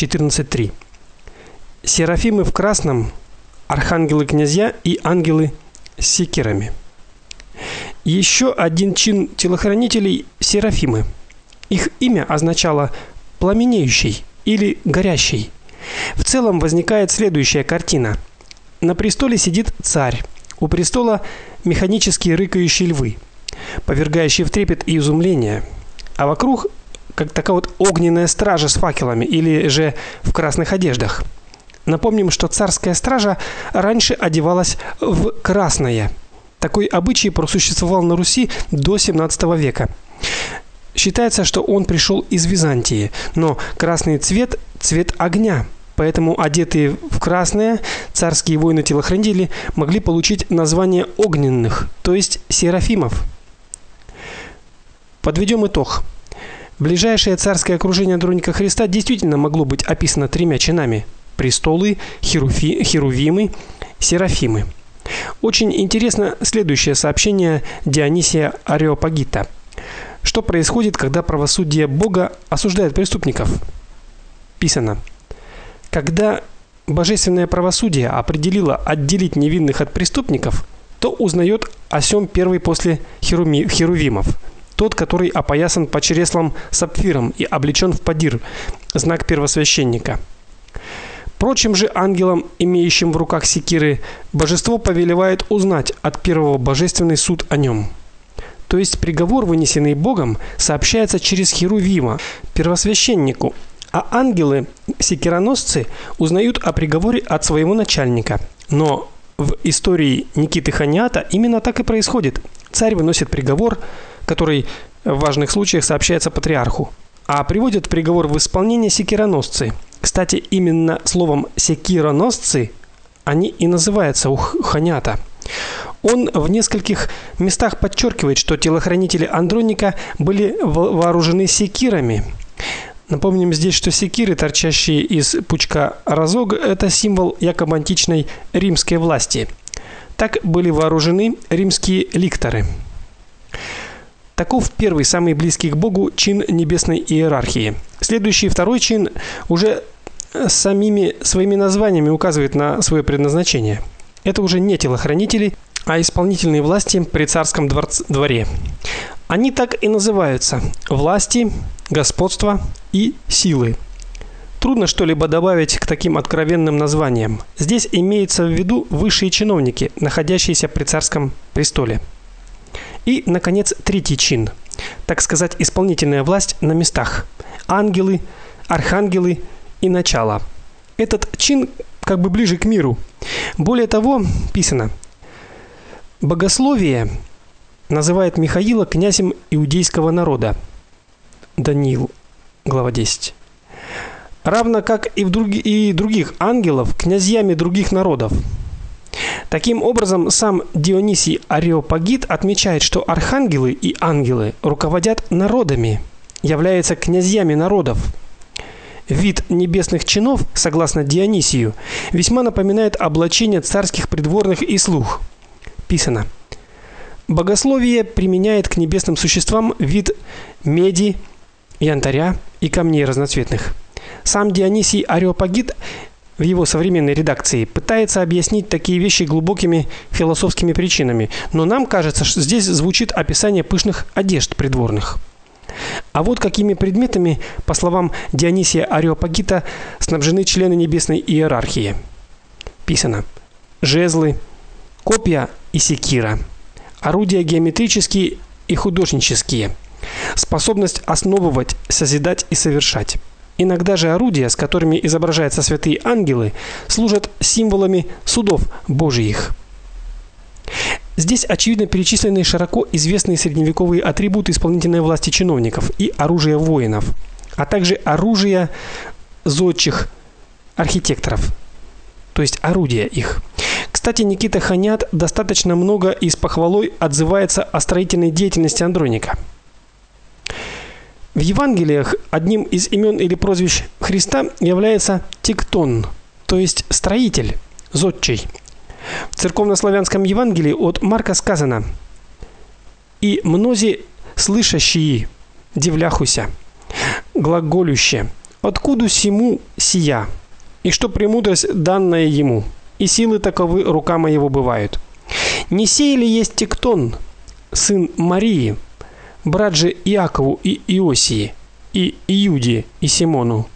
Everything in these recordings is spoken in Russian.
14:3. Серафимы в красном, архангелы-князья и ангелы с секирами. Еще один чин телохранителей серафимы. Их имя означало пламенеющий или горящий. В целом возникает следующая картина. На престоле сидит царь. У престола механические рыкающие львы, повергающие в трепет и изумление. А вокруг как такая вот огненная стража с факелами или же в красных одеждах. Напомним, что царская стража раньше одевалась в красное. Такой обычай просуществовал на Руси до 17 века. Считается, что он пришел из Византии, но красный цвет цвет огня. Поэтому одетые в красное царские воины-телохранители могли получить название огненных, то есть серафимов. Подведем итог. Ближайшее царское окружение Андроника Христа действительно могло быть описано тремя чинами: престолы, херуфи, херувимы, серафимы. Очень интересно следующее сообщение Дионисия Ареопагита. Что происходит, когда правосудие Бога осуждает преступников? Писано: Когда божественное правосудие определило отделить невинных от преступников, то узнает о сём первый после херувимов тот, который опоясан по чреслам сапфиром и облечен в падир, знак первосвященника. Прочим же ангелам, имеющим в руках секиры, божество повелевает узнать от первого божественный суд о нем. То есть приговор, вынесенный Богом, сообщается через херувима первосвященнику, а ангелы, секироносцы, узнают о приговоре от своего начальника. Но в истории Никиты Ханиата именно так и происходит. Царь выносит приговор, который в важных случаях сообщается патриарху, а приводят приговор в исполнение секироносцы. Кстати, именно словом секироносцы они и называются у Ханиата. Он в нескольких местах подчеркивает, что телохранители Андроника были вооружены секирами. Напомним здесь, что секиры, торчащие из пучка разог, это символ якобы античной римской власти. Так были вооружены римские ликторы. Таков первый, самый близкий к Богу чин небесной иерархии. Следующий, второй чин уже самими своими названиями указывает на свое предназначение. Это уже не телохранители, а исполнительные власти при царском дворце, дворе. Они так и называются: власти, господство и силы. Трудно что-либо добавить к таким откровенным названиям. Здесь имеется в виду высшие чиновники, находящиеся при царском престоле. И наконец, третий чин. Так сказать, исполнительная власть на местах. Ангелы, архангелы и начало. Этот чин как бы ближе к миру. Более того, писано: Богословие называет Михаила князем иудейского народа. Даниил, глава 10. Равно как и в други, и других ангелов князьями других народов. Таким образом, сам Дионисий Ареопагит отмечает, что архангелы и ангелы руководят народами, являются князьями народов. Вид небесных чинов, согласно Дионисию, весьма напоминает облачение царских придворных и слуг. Писано: Богословие применяет к небесным существам вид меди, янтаря и камней разноцветных. Сам Дионисий Ареопагит в его современной редакции пытается объяснить такие вещи глубокими философскими причинами, но нам кажется, что здесь звучит описание пышных одежд придворных. А вот какими предметами, по словам Дионисия Ареопагита, снабжены члены небесной иерархии. Писано: жезлы, копья и секира, орудия геометрические и художнические, способность основывать, созидать и совершать. Иногда же орудия, с которыми изображаются святые ангелы, служат символами судов Божиих. Здесь очевидно перечислены широко известные средневековые атрибуты исполнительной власти чиновников и оружия воинов, а также оружие зодчих архитекторов, то есть орудия их. Кстати, Никита Ханят достаточно много и с похвалой отзывается о строительной деятельности Андроника. В Евангелиях одним из имен или прозвищ Христа является Тектон, то есть строитель, зодчий. В церковнославянском Евангелии от Марка сказано: "И мнози слышащие дивляхуся, глаголюще, Откуда сему сия? И что премудрость данная ему? И силы таковы рука моего бывают. Не сей ли есть Тектон, сын Марии, брат же Иакову и Иосии, и Иуде и Симону?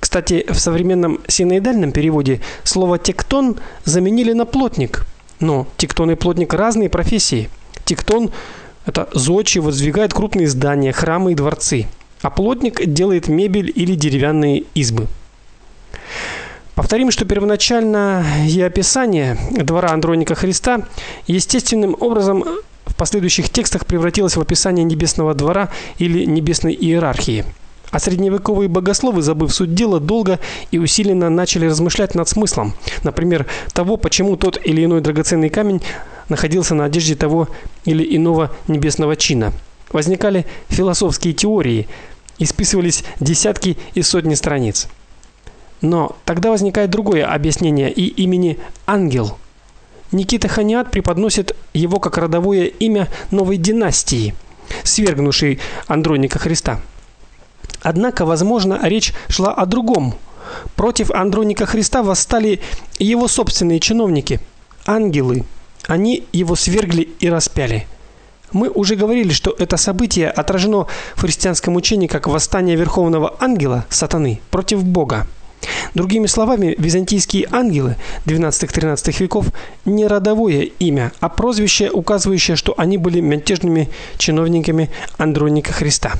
Кстати, в современном синоидальном переводе слово тектон заменили на плотник. Но тектон и плотник разные профессии. Тектон это зодчий воздвигает крупные здания, храмы и дворцы, а плотник делает мебель или деревянные избы. Повторим, что первоначально и описание двора Андроника Христа естественным образом последующих текстах превратилось в описание небесного двора или небесной иерархии. А средневековые богословы, забыв суть дела, долго и усиленно начали размышлять над смыслом, например, того, почему тот или иной драгоценный камень находился на одежде того или иного небесного чина. Возникали философские теории, исписывались десятки и сотни страниц. Но тогда возникает другое объяснение и имени ангел. Никита Ханиат преподносит его как родовое имя новой династии, свергнувшей Андроника Христа. Однако, возможно, речь шла о другом. Против Андроника Христа восстали его собственные чиновники, ангелы. Они его свергли и распяли. Мы уже говорили, что это событие отражено в христианском учении как восстание верховного ангела сатаны против Бога. Другими словами, византийские ангелы XII-XIII веков не родовое имя, а прозвище, указывающее, что они были мятежными чиновниками Андроника Христа.